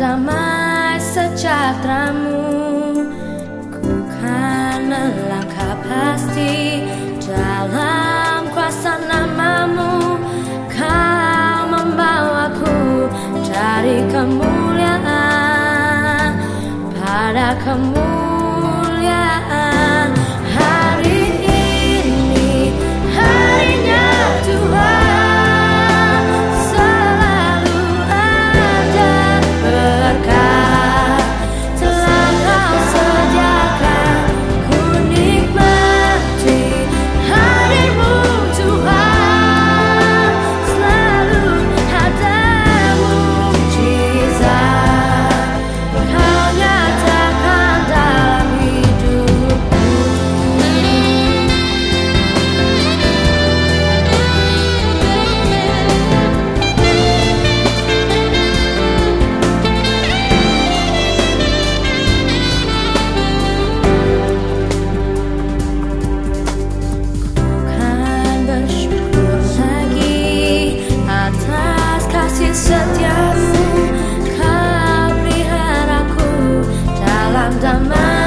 damai sejahteramu. Ku kan melangkah pasti dalam kuasa namamu. Kau membawaku dari kemuliaan pada kemuliaan 咱们